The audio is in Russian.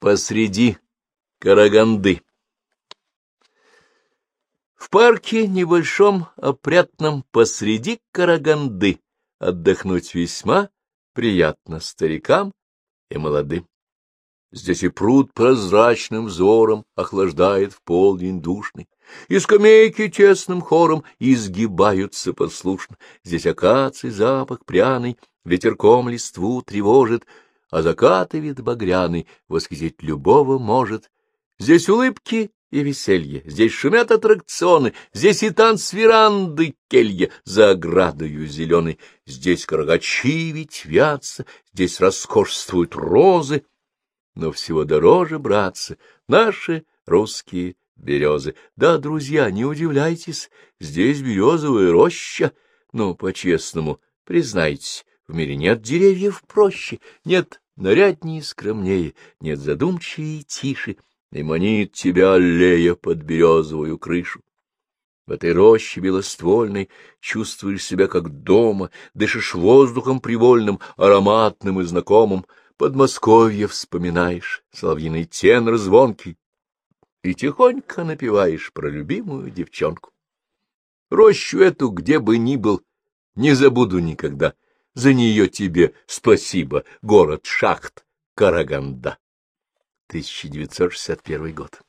посреди Караганды. В парке небольшом, опрятном, посреди Караганды отдохнуть весьма приятно старикам и молодым. Здесь и пруд прозрачным взором охлаждает в полдень душный, и скамейки тесным хором изгибаются послушно. Здесь акаций запах пряный, ветерком листву тревожит, а закаты вид багряный восхитить любого может. Здесь улыбки и веселье, здесь шумят аттракционы, здесь и танц веранды келья за оградою зеленой, здесь карагачи ветвятся, здесь роскошствуют розы, но всего дороже, братцы, наши русские березы. Да, друзья, не удивляйтесь, здесь березовая роща, но, по-честному, признайтесь, в мире нет деревьев проще, нет наряднее и скромнее, нет задумчивее и тише, и манит тебя аллея под березовую крышу. В этой роще белоствольной чувствуешь себя как дома, дышишь воздухом привольным, ароматным и знакомым, Подмосковье вспоминаешь, соловьиный тенор звонкий, и тихонько напеваешь про любимую девчонку. Рощу эту, где бы ни был, не забуду никогда. За нее тебе спасибо, город Шахт, Караганда. 1961 год.